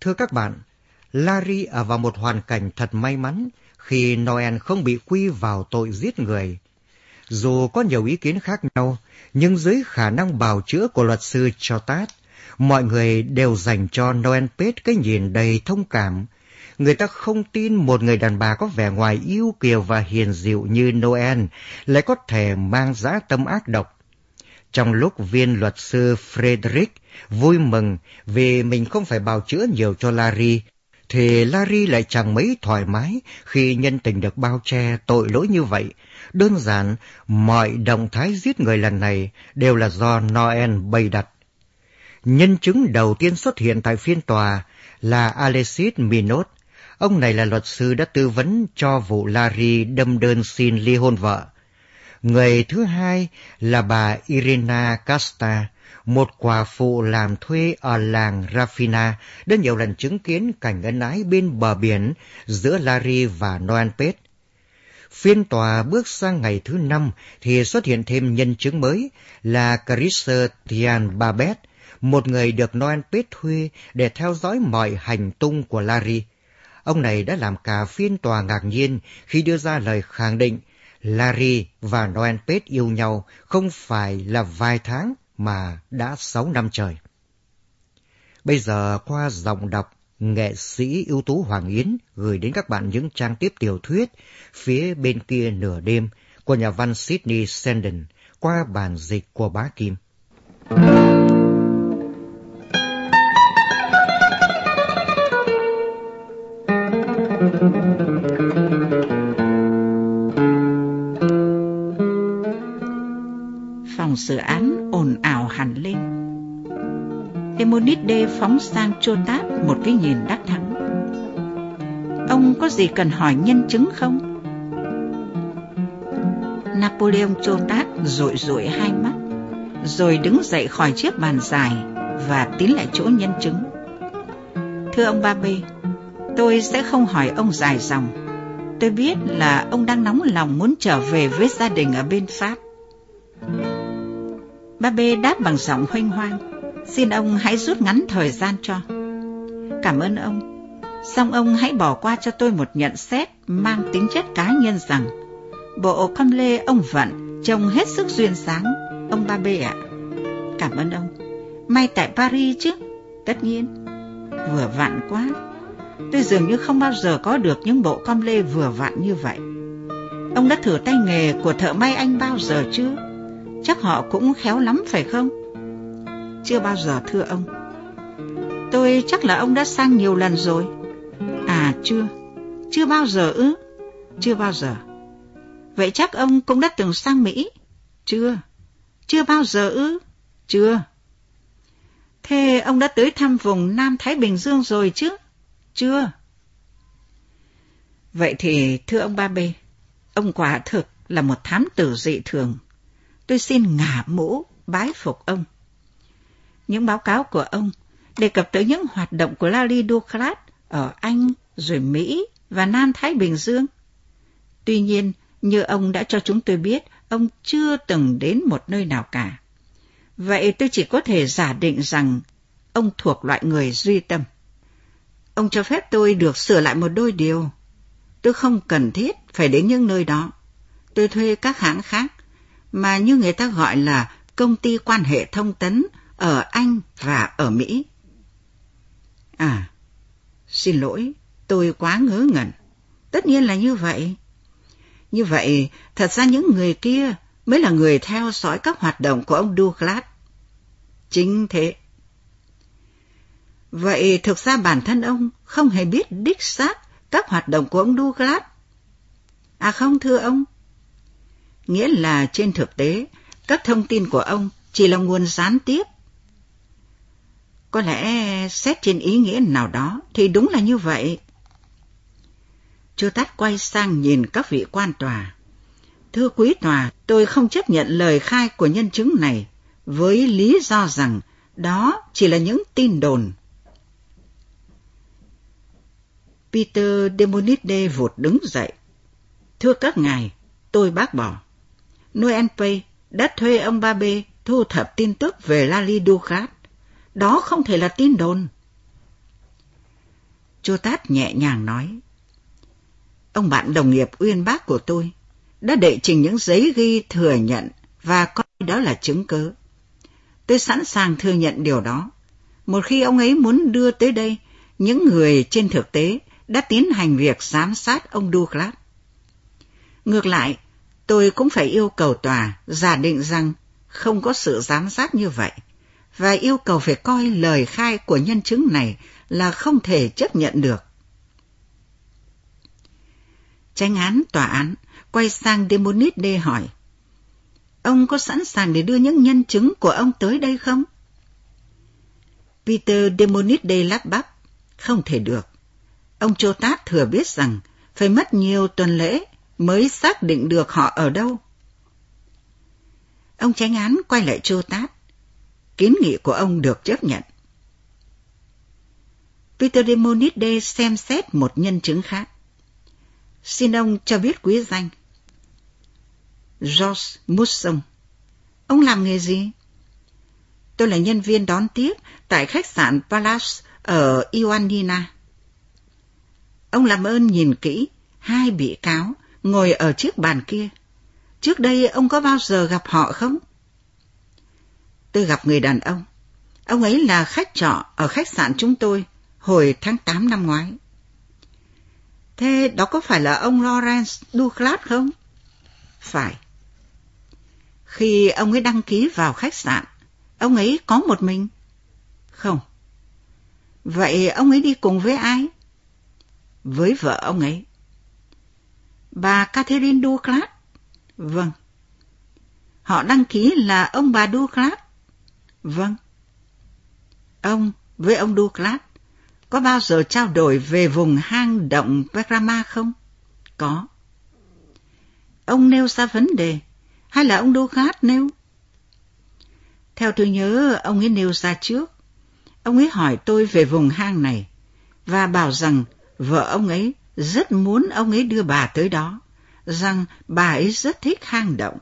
Thưa các bạn, Larry ở vào một hoàn cảnh thật may mắn khi Noel không bị quy vào tội giết người. Dù có nhiều ý kiến khác nhau, nhưng dưới khả năng bào chữa của luật sư Chotat, mọi người đều dành cho Noel Pết cái nhìn đầy thông cảm. Người ta không tin một người đàn bà có vẻ ngoài yêu kiều và hiền dịu như Noel lại có thể mang giá tâm ác độc. Trong lúc viên luật sư Frederick vui mừng vì mình không phải bào chữa nhiều cho Larry, thì Larry lại chẳng mấy thoải mái khi nhân tình được bao che tội lỗi như vậy. Đơn giản, mọi động thái giết người lần này đều là do Noel bày đặt. Nhân chứng đầu tiên xuất hiện tại phiên tòa là Alexis Minot. Ông này là luật sư đã tư vấn cho vụ Larry đâm đơn xin ly hôn vợ. Người thứ hai là bà Irina Casta, một quả phụ làm thuê ở làng Rafina đã nhiều lần chứng kiến cảnh ân ái bên bờ biển giữa Larry và Noel Pet. Phiên tòa bước sang ngày thứ năm thì xuất hiện thêm nhân chứng mới là Carissa Christian Babet, một người được Noel Pet thuê để theo dõi mọi hành tung của Larry. Ông này đã làm cả phiên tòa ngạc nhiên khi đưa ra lời khẳng định Larry và Noel Pet yêu nhau không phải là vài tháng mà đã sáu năm trời. Bây giờ qua giọng đọc, nghệ sĩ ưu tú Hoàng Yến gửi đến các bạn những trang tiếp tiểu thuyết phía bên kia nửa đêm của nhà văn Sydney Sheldon qua bản dịch của bá Kim. Phóng sang Chotat một cái nhìn đắc thắng. Ông có gì cần hỏi nhân chứng không? Napoleon Chotat rụi rụi hai mắt, rồi đứng dậy khỏi chiếc bàn dài và tiến lại chỗ nhân chứng. Thưa ông Ba Bê, tôi sẽ không hỏi ông dài dòng. Tôi biết là ông đang nóng lòng muốn trở về với gia đình ở bên Pháp. Ba Bê đáp bằng giọng hoanh hoang. Xin ông hãy rút ngắn thời gian cho. Cảm ơn ông. Xong ông hãy bỏ qua cho tôi một nhận xét mang tính chất cá nhân rằng bộ con lê ông Vận trông hết sức duyên sáng, ông Ba Bê ạ. Cảm ơn ông. May tại Paris chứ? Tất nhiên. Vừa vặn quá. Tôi dường như không bao giờ có được những bộ con lê vừa vặn như vậy. Ông đã thử tay nghề của thợ may anh bao giờ chưa? Chắc họ cũng khéo lắm phải không? Chưa bao giờ thưa ông. Tôi chắc là ông đã sang nhiều lần rồi. À chưa, chưa bao giờ ư? Chưa bao giờ. Vậy chắc ông cũng đã từng sang Mỹ? Chưa. Chưa bao giờ ư? Chưa. Thế ông đã tới thăm vùng Nam Thái Bình Dương rồi chứ? Chưa. Vậy thì thưa ông Ba Bê, ông quả thực là một thám tử dị thường. Tôi xin ngả mũ bái phục ông. Những báo cáo của ông đề cập tới những hoạt động của Lali Ducrat ở Anh, rồi Mỹ và Nam Thái Bình Dương. Tuy nhiên, như ông đã cho chúng tôi biết, ông chưa từng đến một nơi nào cả. Vậy tôi chỉ có thể giả định rằng ông thuộc loại người duy tâm. Ông cho phép tôi được sửa lại một đôi điều. Tôi không cần thiết phải đến những nơi đó. Tôi thuê các hãng khác, mà như người ta gọi là công ty quan hệ thông tấn ở Anh và ở Mỹ. À, xin lỗi, tôi quá ngớ ngẩn. Tất nhiên là như vậy. Như vậy, thật ra những người kia mới là người theo dõi các hoạt động của ông Douglas. Chính thế. Vậy thực ra bản thân ông không hề biết đích xác các hoạt động của ông Douglas. À không thưa ông. Nghĩa là trên thực tế, các thông tin của ông chỉ là nguồn gián tiếp. Có lẽ xét trên ý nghĩa nào đó thì đúng là như vậy. Chưa tắt quay sang nhìn các vị quan tòa. Thưa quý tòa, tôi không chấp nhận lời khai của nhân chứng này với lý do rằng đó chỉ là những tin đồn Peter Demonide vụt đứng dậy. Thưa các ngài, tôi bác bỏ. Noel Pay đã thuê ông Ba B thu thập tin tức về Lali Ducat. Đó không thể là tin đồn. Chô Tát nhẹ nhàng nói. Ông bạn đồng nghiệp uyên bác của tôi đã đệ trình những giấy ghi thừa nhận và coi đó là chứng cứ. Tôi sẵn sàng thừa nhận điều đó. Một khi ông ấy muốn đưa tới đây những người trên thực tế đã tiến hành việc giám sát ông Douglas. Ngược lại, tôi cũng phải yêu cầu tòa giả định rằng không có sự giám sát như vậy và yêu cầu phải coi lời khai của nhân chứng này là không thể chấp nhận được. Tranh án tòa án quay sang Demonide hỏi, Ông có sẵn sàng để đưa những nhân chứng của ông tới đây không? Peter Demonide lắp bắp, không thể được. Ông Chotat thừa biết rằng phải mất nhiều tuần lễ mới xác định được họ ở đâu. Ông tránh án quay lại Chotat. Kiến nghị của ông được chấp nhận. Peter Demonide xem xét một nhân chứng khác. Xin ông cho biết quý danh. George Musson. Ông làm nghề gì? Tôi là nhân viên đón tiếp tại khách sạn Palace ở Ioannina. Ông làm ơn nhìn kỹ, hai bị cáo ngồi ở chiếc bàn kia. Trước đây ông có bao giờ gặp họ không? Tôi gặp người đàn ông. Ông ấy là khách trọ ở khách sạn chúng tôi hồi tháng 8 năm ngoái. Thế đó có phải là ông Lawrence Douglas không? Phải. Khi ông ấy đăng ký vào khách sạn, ông ấy có một mình? Không. Vậy ông ấy đi cùng với ai? Với vợ ông ấy. Bà Catherine Douglas? Vâng. Họ đăng ký là ông bà Douglas? Vâng. Ông với ông Douglas có bao giờ trao đổi về vùng hang động Pakrama không? Có. Ông nêu ra vấn đề, hay là ông Douglas nêu? Theo tôi nhớ, ông ấy nêu ra trước. Ông ấy hỏi tôi về vùng hang này và bảo rằng vợ ông ấy rất muốn ông ấy đưa bà tới đó, rằng bà ấy rất thích hang động.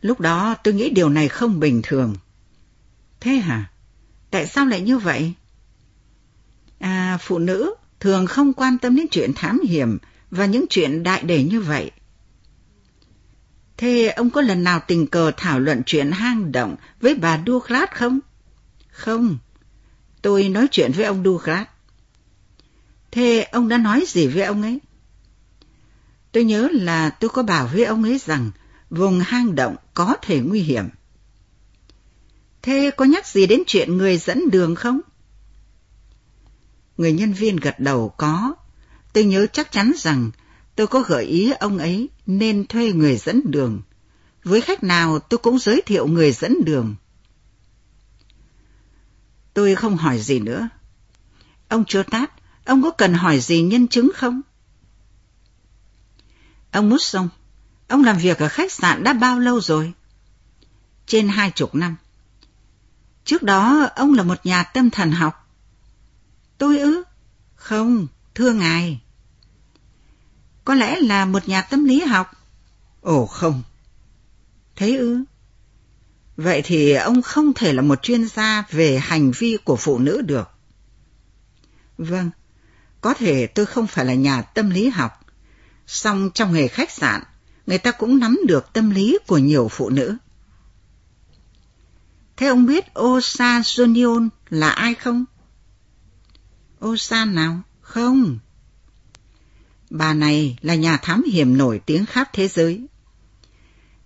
Lúc đó tôi nghĩ điều này không bình thường. Thế hả? Tại sao lại như vậy? À, phụ nữ thường không quan tâm đến chuyện thám hiểm và những chuyện đại đề như vậy. Thế ông có lần nào tình cờ thảo luận chuyện hang động với bà Douglas không? Không, tôi nói chuyện với ông Douglas. Thế ông đã nói gì với ông ấy? Tôi nhớ là tôi có bảo với ông ấy rằng vùng hang động có thể nguy hiểm. Thế có nhắc gì đến chuyện người dẫn đường không? Người nhân viên gật đầu có. Tôi nhớ chắc chắn rằng tôi có gợi ý ông ấy nên thuê người dẫn đường. Với khách nào tôi cũng giới thiệu người dẫn đường. Tôi không hỏi gì nữa. Ông Chô Tát, ông có cần hỏi gì nhân chứng không? Ông Mút Sông, ông làm việc ở khách sạn đã bao lâu rồi? Trên hai chục năm. Trước đó ông là một nhà tâm thần học. Tôi ư? Không, thưa ngài. Có lẽ là một nhà tâm lý học. Ồ không. Thế ư? Vậy thì ông không thể là một chuyên gia về hành vi của phụ nữ được. Vâng, có thể tôi không phải là nhà tâm lý học, song trong nghề khách sạn, người ta cũng nắm được tâm lý của nhiều phụ nữ. Thế ông biết Osa Junion là ai không? Osa nào? Không. Bà này là nhà thám hiểm nổi tiếng khắp thế giới.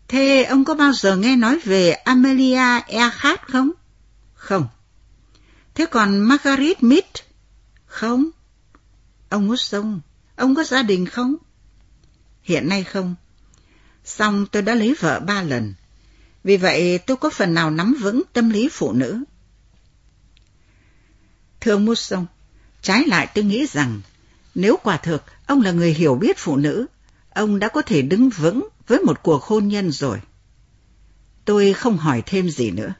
Thế ông có bao giờ nghe nói về Amelia Earhart không? Không. Thế còn Margaret Mead? Không. Ông hút sông, ông có gia đình không? Hiện nay không. Xong tôi đã lấy vợ ba lần. Vì vậy tôi có phần nào nắm vững tâm lý phụ nữ. Thưa ông Musson, trái lại tôi nghĩ rằng nếu quả thực ông là người hiểu biết phụ nữ, ông đã có thể đứng vững với một cuộc hôn nhân rồi. Tôi không hỏi thêm gì nữa.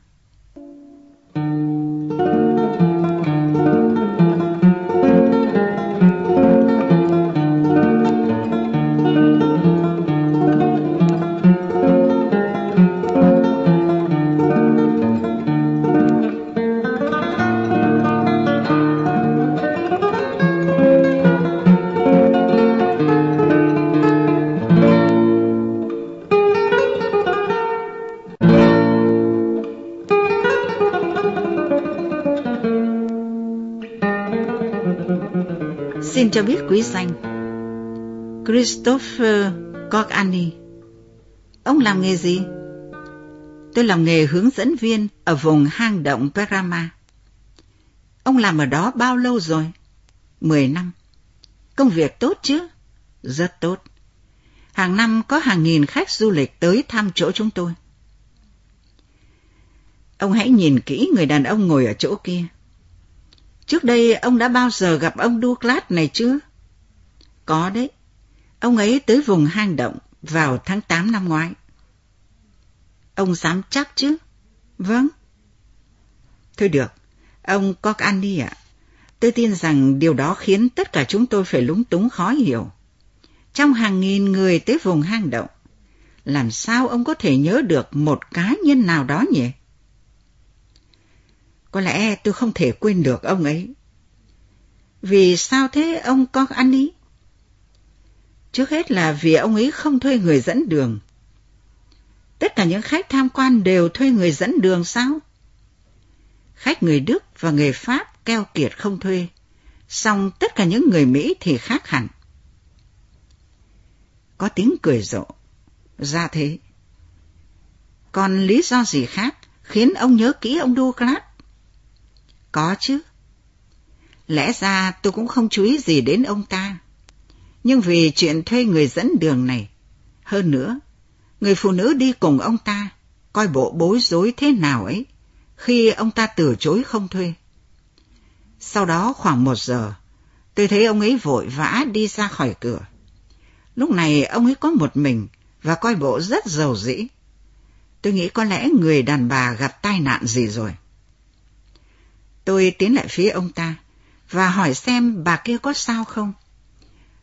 Xin cho biết quý danh. Christopher Gorgani. Ông làm nghề gì? Tôi làm nghề hướng dẫn viên ở vùng hang động Perama. Ông làm ở đó bao lâu rồi? Mười năm. Công việc tốt chứ? Rất tốt. Hàng năm có hàng nghìn khách du lịch tới thăm chỗ chúng tôi. Ông hãy nhìn kỹ người đàn ông ngồi ở chỗ kia. Trước đây ông đã bao giờ gặp ông Douglas này chưa? Có đấy. Ông ấy tới vùng hang động vào tháng 8 năm ngoái. Ông dám chắc chứ? Vâng. Thôi được, ông Cockani ạ. Tôi tin rằng điều đó khiến tất cả chúng tôi phải lúng túng khó hiểu. Trong hàng nghìn người tới vùng hang động, làm sao ông có thể nhớ được một cá nhân nào đó nhỉ? Có lẽ tôi không thể quên được ông ấy. Vì sao thế ông có ăn ý Trước hết là vì ông ấy không thuê người dẫn đường. Tất cả những khách tham quan đều thuê người dẫn đường sao? Khách người Đức và người Pháp keo kiệt không thuê, song tất cả những người Mỹ thì khác hẳn. Có tiếng cười rộ, ra thế. Còn lý do gì khác khiến ông nhớ kỹ ông Douglas? Có chứ. Lẽ ra tôi cũng không chú ý gì đến ông ta. Nhưng vì chuyện thuê người dẫn đường này, hơn nữa, người phụ nữ đi cùng ông ta, coi bộ bối rối thế nào ấy, khi ông ta từ chối không thuê. Sau đó khoảng một giờ, tôi thấy ông ấy vội vã đi ra khỏi cửa. Lúc này ông ấy có một mình và coi bộ rất giàu dĩ. Tôi nghĩ có lẽ người đàn bà gặp tai nạn gì rồi. Tôi tiến lại phía ông ta và hỏi xem bà kia có sao không.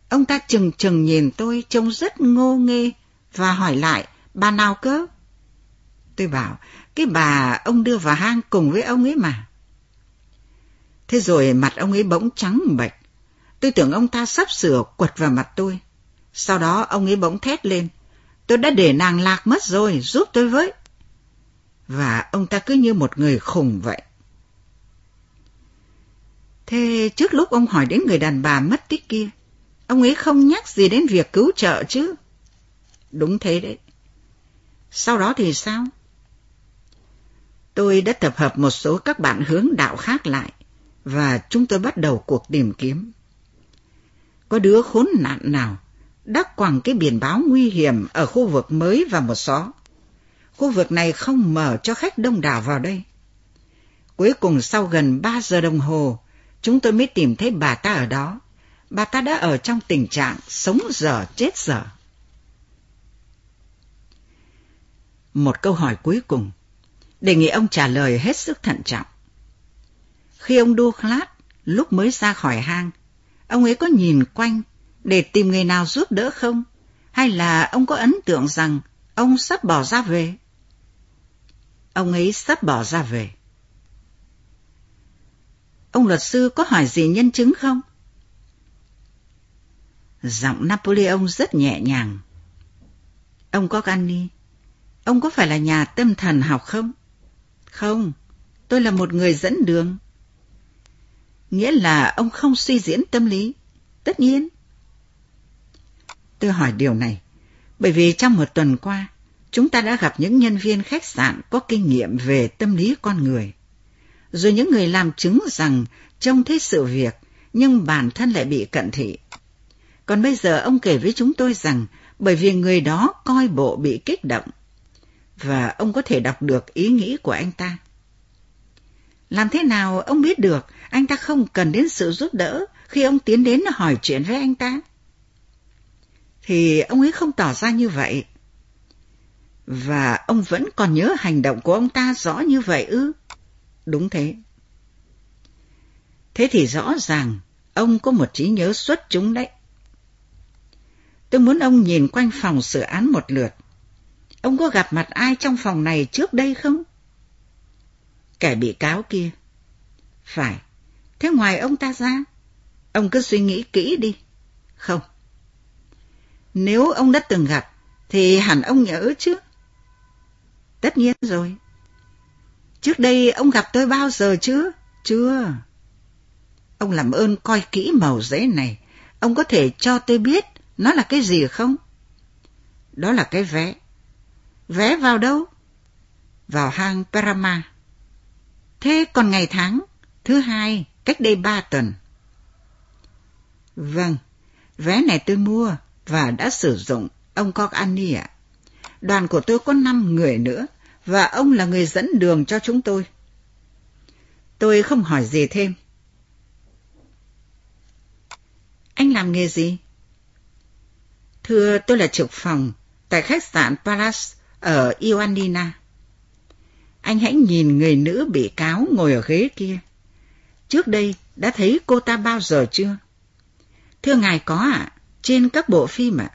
Ông ta chừng chừng nhìn tôi trông rất ngô nghê và hỏi lại, bà nào cơ? Tôi bảo, cái bà ông đưa vào hang cùng với ông ấy mà. Thế rồi mặt ông ấy bỗng trắng bệch. Tôi tưởng ông ta sắp sửa quật vào mặt tôi. Sau đó ông ấy bỗng thét lên. Tôi đã để nàng lạc mất rồi, giúp tôi với. Và ông ta cứ như một người khùng vậy. Thế trước lúc ông hỏi đến người đàn bà mất tích kia, ông ấy không nhắc gì đến việc cứu trợ chứ? Đúng thế đấy. Sau đó thì sao? Tôi đã tập hợp một số các bạn hướng đạo khác lại và chúng tôi bắt đầu cuộc tìm kiếm. Có đứa khốn nạn nào đã quẳng cái biển báo nguy hiểm ở khu vực mới và một xó. Khu vực này không mở cho khách đông đảo vào đây. Cuối cùng sau gần ba giờ đồng hồ, chúng tôi mới tìm thấy bà ta ở đó. Bà ta đã ở trong tình trạng sống dở chết dở. Một câu hỏi cuối cùng, đề nghị ông trả lời hết sức thận trọng. Khi ông Douglas lúc mới ra khỏi hang, ông ấy có nhìn quanh để tìm người nào giúp đỡ không? Hay là ông có ấn tượng rằng ông sắp bỏ ra về? Ông ấy sắp bỏ ra về. Ông luật sư có hỏi gì nhân chứng không? Giọng Napoleon rất nhẹ nhàng. Ông có Gandhi, ông có phải là nhà tâm thần học không? Không, tôi là một người dẫn đường. Nghĩa là ông không suy diễn tâm lý. Tất nhiên. Tôi hỏi điều này, bởi vì trong một tuần qua, chúng ta đã gặp những nhân viên khách sạn có kinh nghiệm về tâm lý con người rồi những người làm chứng rằng trông thấy sự việc, nhưng bản thân lại bị cận thị. Còn bây giờ ông kể với chúng tôi rằng bởi vì người đó coi bộ bị kích động và ông có thể đọc được ý nghĩ của anh ta. Làm thế nào ông biết được anh ta không cần đến sự giúp đỡ khi ông tiến đến hỏi chuyện với anh ta? Thì ông ấy không tỏ ra như vậy. Và ông vẫn còn nhớ hành động của ông ta rõ như vậy ư? Đúng thế. Thế thì rõ ràng ông có một trí nhớ xuất chúng đấy. Tôi muốn ông nhìn quanh phòng xử án một lượt. Ông có gặp mặt ai trong phòng này trước đây không? Kẻ bị cáo kia. Phải. Thế ngoài ông ta ra, ông cứ suy nghĩ kỹ đi. Không. Nếu ông đã từng gặp, thì hẳn ông nhớ chứ. Tất nhiên rồi. Trước đây ông gặp tôi bao giờ chứ? Chưa. Ông làm ơn coi kỹ màu giấy này Ông có thể cho tôi biết nó là cái gì không? Đó là cái vé. Vé vào đâu? Vào hang Parama. Thế còn ngày tháng? Thứ hai, cách đây ba tuần. Vâng, vé này tôi mua và đã sử dụng, ông Kokani ạ. Đoàn của tôi có năm người nữa, và ông là người dẫn đường cho chúng tôi. Tôi không hỏi gì thêm. Anh làm nghề gì? Thưa, tôi là trực phòng tại khách sạn Palace ở Ioannina. Anh hãy nhìn người nữ bị cáo ngồi ở ghế kia. Trước đây đã thấy cô ta bao giờ chưa? Thưa ngài có ạ, trên các bộ phim ạ.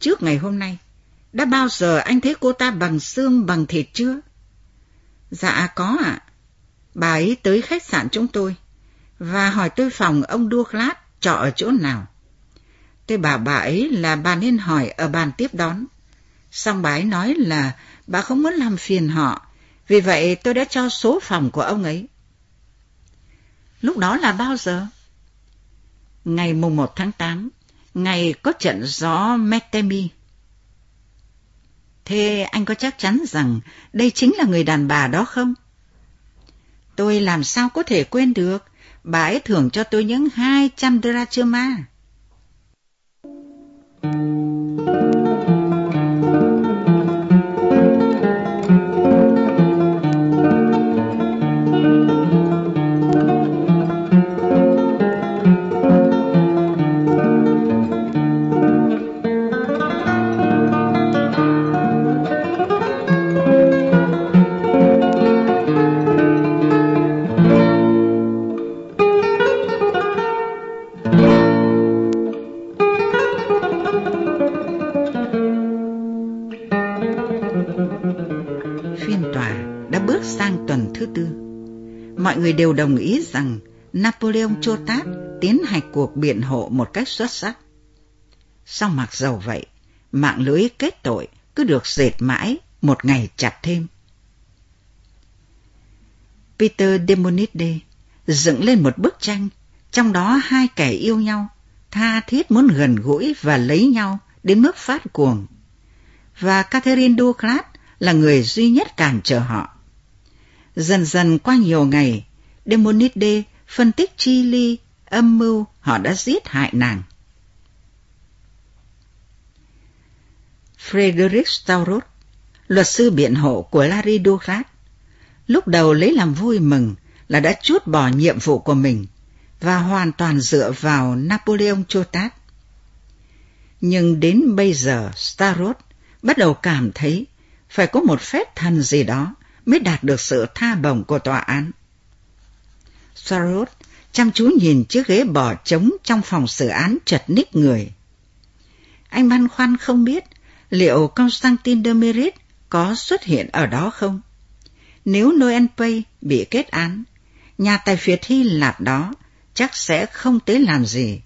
Trước ngày hôm nay, đã bao giờ anh thấy cô ta bằng xương bằng thịt chưa? Dạ có ạ. Bà ấy tới khách sạn chúng tôi và hỏi tôi phòng ông Douglas trọ ở chỗ nào. Tôi bảo bà ấy là bà nên hỏi ở bàn tiếp đón. Xong bà ấy nói là bà không muốn làm phiền họ, vì vậy tôi đã cho số phòng của ông ấy. Lúc đó là bao giờ? Ngày mùng 1 tháng 8, ngày có trận gió Metemi. Thế anh có chắc chắn rằng đây chính là người đàn bà đó không? Tôi làm sao có thể quên được, bà ấy thưởng cho tôi những 200 drachma. Thuyên tòa đã bước sang tuần thứ tư. mọi người đều đồng ý rằng Napoleon Chotat tiến hành cuộc biện hộ một cách xuất sắc. Sau mặc dầu vậy, mạng lưới kết tội cứ được dệt mãi một ngày chặt thêm. Peter Demonide dựng lên một bức tranh, trong đó hai kẻ yêu nhau, tha thiết muốn gần gũi và lấy nhau đến mức phát cuồng. Và Catherine Duclat là người duy nhất cản trở họ. Dần dần qua nhiều ngày, Demonide phân tích chi ly, âm mưu họ đã giết hại nàng. Frederick Staurot, luật sư biện hộ của Larry Douglas, lúc đầu lấy làm vui mừng là đã chút bỏ nhiệm vụ của mình và hoàn toàn dựa vào Napoleon Chotat. Nhưng đến bây giờ Starot bắt đầu cảm thấy phải có một phép thần gì đó mới đạt được sự tha bổng của tòa án. Sarot chăm chú nhìn chiếc ghế bỏ trống trong phòng xử án chật ních người. Anh băn khoăn không biết liệu Constantin de Merit có xuất hiện ở đó không? Nếu Noel Pay bị kết án, nhà tài phiệt Hy Lạp đó chắc sẽ không tới làm gì,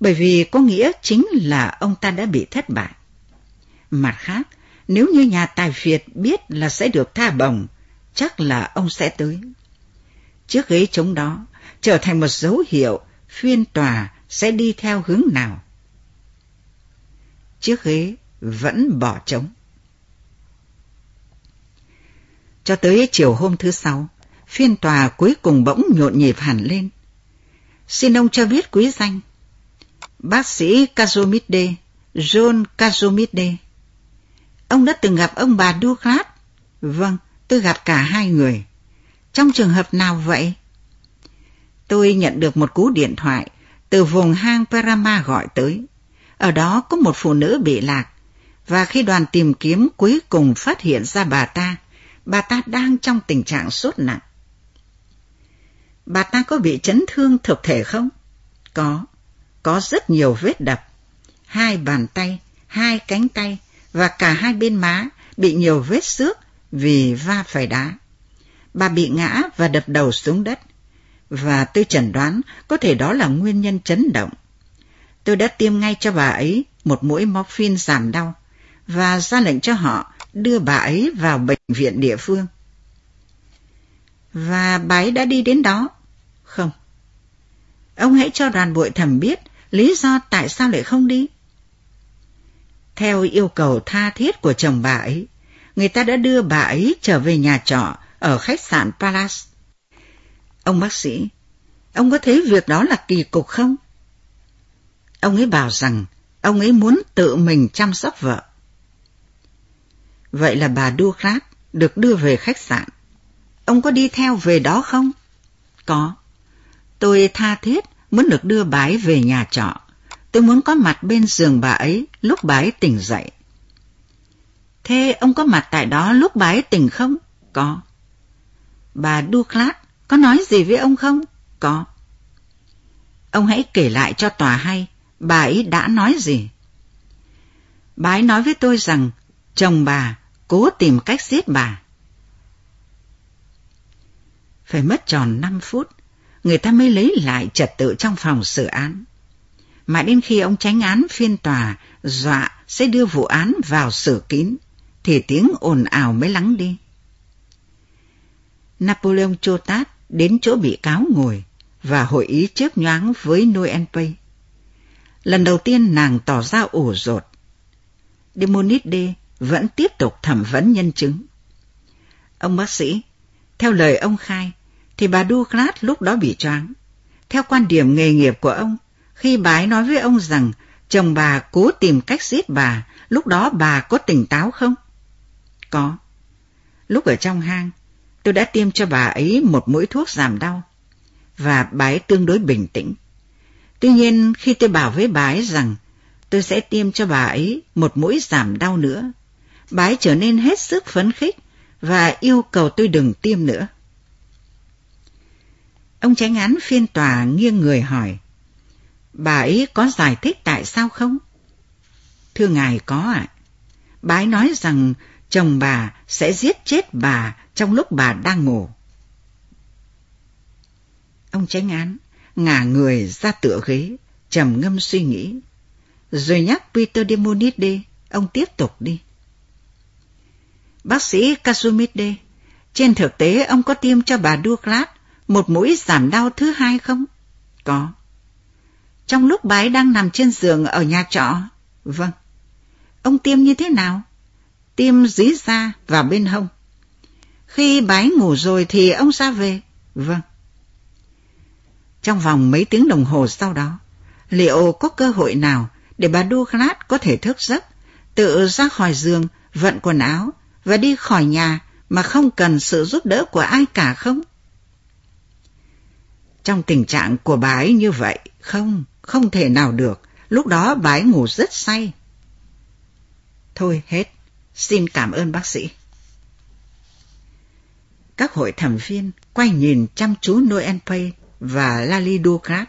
bởi vì có nghĩa chính là ông ta đã bị thất bại. Mặt khác, nếu như nhà tài phiệt biết là sẽ được tha bổng, chắc là ông sẽ tới. Chiếc ghế trống đó trở thành một dấu hiệu phiên tòa sẽ đi theo hướng nào. Chiếc ghế vẫn bỏ trống. Cho tới chiều hôm thứ sáu, phiên tòa cuối cùng bỗng nhộn nhịp hẳn lên. Xin ông cho biết quý danh. Bác sĩ Kazumide, John Kazumide. Ông đã từng gặp ông bà Douglas? Vâng, tôi gặp cả hai người. Trong trường hợp nào vậy? Tôi nhận được một cú điện thoại từ vùng hang Parama gọi tới. Ở đó có một phụ nữ bị lạc, và khi đoàn tìm kiếm cuối cùng phát hiện ra bà ta, bà ta đang trong tình trạng sốt nặng. Bà ta có bị chấn thương thực thể không? Có, có rất nhiều vết đập. Hai bàn tay, hai cánh tay và cả hai bên má bị nhiều vết xước vì va phải đá. Bà bị ngã và đập đầu xuống đất, và tôi chẩn đoán có thể đó là nguyên nhân chấn động. Tôi đã tiêm ngay cho bà ấy một mũi morphine giảm đau và ra lệnh cho họ đưa bà ấy vào bệnh viện địa phương. Và bà ấy đã đi đến đó? Không. Ông hãy cho đoàn bội thẩm biết lý do tại sao lại không đi. Theo yêu cầu tha thiết của chồng bà ấy, người ta đã đưa bà ấy trở về nhà trọ ở khách sạn Palace. Ông bác sĩ, ông có thấy việc đó là kỳ cục không? Ông ấy bảo rằng ông ấy muốn tự mình chăm sóc vợ. Vậy là bà Ducrat được đưa về khách sạn. Ông có đi theo về đó không? Có. Tôi tha thiết muốn được đưa bà ấy về nhà trọ. Tôi muốn có mặt bên giường bà ấy lúc bái tỉnh dậy. Thế ông có mặt tại đó lúc bái tỉnh không? Có. Bà Douglas có nói gì với ông không? Có. Ông hãy kể lại cho tòa hay, bà ấy đã nói gì? Bà ấy nói với tôi rằng chồng bà cố tìm cách giết bà. Phải mất tròn 5 phút, người ta mới lấy lại trật tự trong phòng xử án. Mãi đến khi ông tránh án phiên tòa dọa sẽ đưa vụ án vào xử kín, thì tiếng ồn ào mới lắng đi. Napoleon Chotat đến chỗ bị cáo ngồi và hội ý chớp nhoáng với Noel Pay. Lần đầu tiên nàng tỏ ra ủ rột. Demonide vẫn tiếp tục thẩm vấn nhân chứng. Ông bác sĩ, theo lời ông khai, thì bà Douglas lúc đó bị choáng. Theo quan điểm nghề nghiệp của ông, khi bà ấy nói với ông rằng chồng bà cố tìm cách giết bà, lúc đó bà có tỉnh táo không? Có. Lúc ở trong hang, tôi đã tiêm cho bà ấy một mũi thuốc giảm đau, và bà ấy tương đối bình tĩnh. Tuy nhiên, khi tôi bảo với bà ấy rằng tôi sẽ tiêm cho bà ấy một mũi giảm đau nữa, bà ấy trở nên hết sức phấn khích và yêu cầu tôi đừng tiêm nữa. Ông tránh án phiên tòa nghiêng người hỏi, bà ấy có giải thích tại sao không? Thưa ngài có ạ. À. Bà ấy nói rằng chồng bà sẽ giết chết bà trong lúc bà đang ngủ. Ông tránh án ngả người ra tựa ghế, trầm ngâm suy nghĩ. Rồi nhắc Peter Demonide, ông tiếp tục đi. Bác sĩ Kazumide, trên thực tế ông có tiêm cho bà Douglas một mũi giảm đau thứ hai không? Có. Trong lúc bái đang nằm trên giường ở nhà trọ? Vâng. Ông tiêm như thế nào? Tiêm dưới da và bên hông. Khi bái ngủ rồi thì ông ra về? Vâng. Trong vòng mấy tiếng đồng hồ sau đó, liệu có cơ hội nào để bà Douglas có thể thức giấc, tự ra khỏi giường, vận quần áo và đi khỏi nhà mà không cần sự giúp đỡ của ai cả không? Trong tình trạng của bà ấy như vậy, không, không thể nào được. Lúc đó bà ấy ngủ rất say. Thôi hết, xin cảm ơn bác sĩ. Các hội thẩm viên quay nhìn chăm chú Noel Pay và Lali Ducat.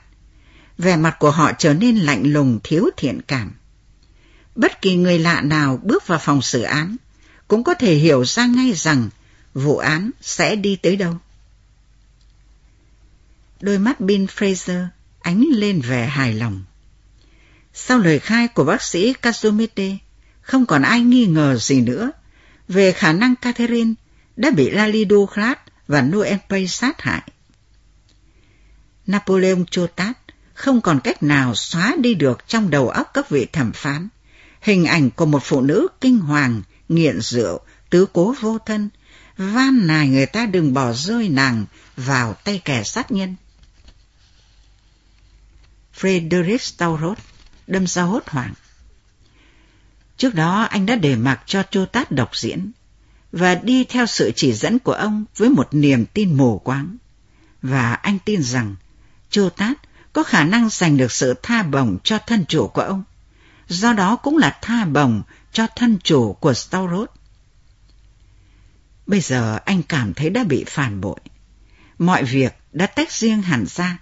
Vẻ mặt của họ trở nên lạnh lùng thiếu thiện cảm. Bất kỳ người lạ nào bước vào phòng xử án cũng có thể hiểu ra ngay rằng vụ án sẽ đi tới đâu. Đôi mắt Bill Fraser ánh lên vẻ hài lòng. Sau lời khai của bác sĩ Kazumete, không còn ai nghi ngờ gì nữa về khả năng Catherine đã bị Lali Douglas và Noel Pay sát hại. Napoleon Chotat không còn cách nào xóa đi được trong đầu óc các vị thẩm phán hình ảnh của một phụ nữ kinh hoàng, nghiện rượu, tứ cố vô thân, van nài người ta đừng bỏ rơi nàng vào tay kẻ sát nhân. Frederick Stauroth đâm ra hốt hoảng. Trước đó anh đã để mặc cho Chô Tát đọc diễn và đi theo sự chỉ dẫn của ông với một niềm tin mù quáng. Và anh tin rằng Chô Tát có khả năng giành được sự tha bổng cho thân chủ của ông, do đó cũng là tha bổng cho thân chủ của Stauroth. Bây giờ anh cảm thấy đã bị phản bội. Mọi việc đã tách riêng hẳn ra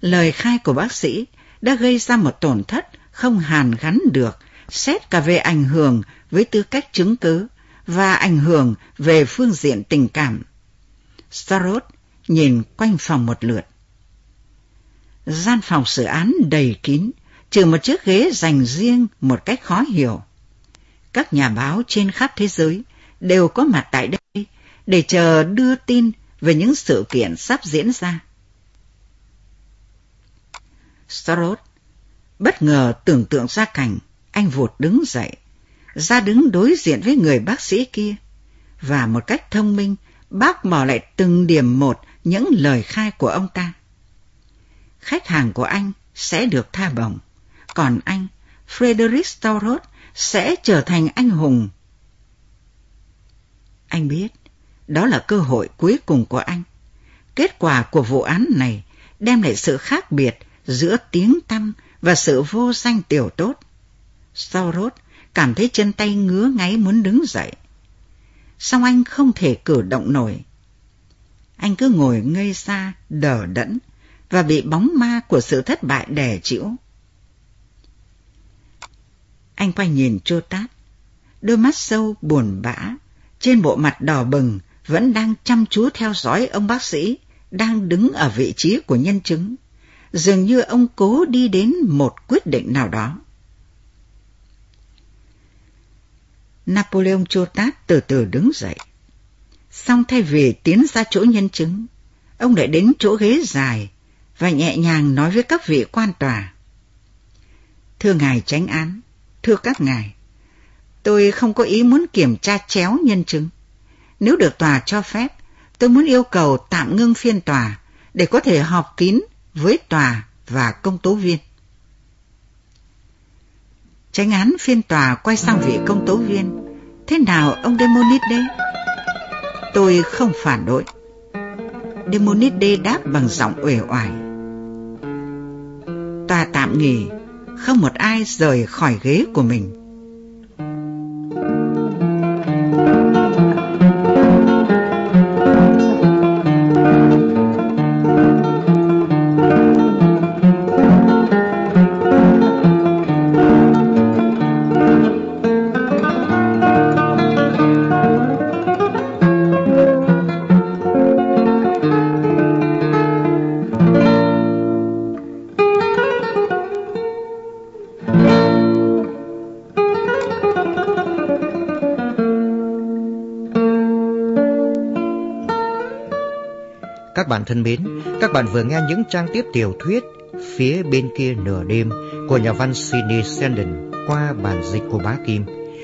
lời khai của bác sĩ đã gây ra một tổn thất không hàn gắn được, xét cả về ảnh hưởng với tư cách chứng cứ và ảnh hưởng về phương diện tình cảm. Starot nhìn quanh phòng một lượt. Gian phòng xử án đầy kín, trừ một chiếc ghế dành riêng một cách khó hiểu. Các nhà báo trên khắp thế giới đều có mặt tại đây để chờ đưa tin về những sự kiện sắp diễn ra. Starot bất ngờ tưởng tượng ra cảnh anh vụt đứng dậy, ra đứng đối diện với người bác sĩ kia, và một cách thông minh bác bỏ lại từng điểm một những lời khai của ông ta. Khách hàng của anh sẽ được tha bổng, còn anh, Frederick Starot, sẽ trở thành anh hùng. Anh biết, đó là cơ hội cuối cùng của anh. Kết quả của vụ án này đem lại sự khác biệt giữa tiếng tăm và sự vô danh tiểu tốt. Sauros cảm thấy chân tay ngứa ngáy muốn đứng dậy. Song anh không thể cử động nổi. Anh cứ ngồi ngây xa, đờ đẫn và bị bóng ma của sự thất bại đè chịu. Anh quay nhìn Chô Tát, đôi mắt sâu buồn bã, trên bộ mặt đỏ bừng vẫn đang chăm chú theo dõi ông bác sĩ đang đứng ở vị trí của nhân chứng. Dường như ông cố đi đến một quyết định nào đó. Napoleon Chotat từ từ đứng dậy. Xong thay vì tiến ra chỗ nhân chứng, ông lại đến chỗ ghế dài và nhẹ nhàng nói với các vị quan tòa. Thưa ngài tránh án, thưa các ngài, tôi không có ý muốn kiểm tra chéo nhân chứng. Nếu được tòa cho phép, tôi muốn yêu cầu tạm ngưng phiên tòa để có thể họp kín với tòa và công tố viên. Tránh án phiên tòa quay sang vị công tố viên. Thế nào ông Demonide? Tôi không phản đối. Demonide đáp bằng giọng uể oải. Tòa tạm nghỉ, không một ai rời khỏi ghế của mình. Thân mến, các bạn vừa nghe những trang tiếp tiểu thuyết Phía bên kia nửa đêm của nhà văn Sidney Sheldon qua bản dịch của Bá Kim.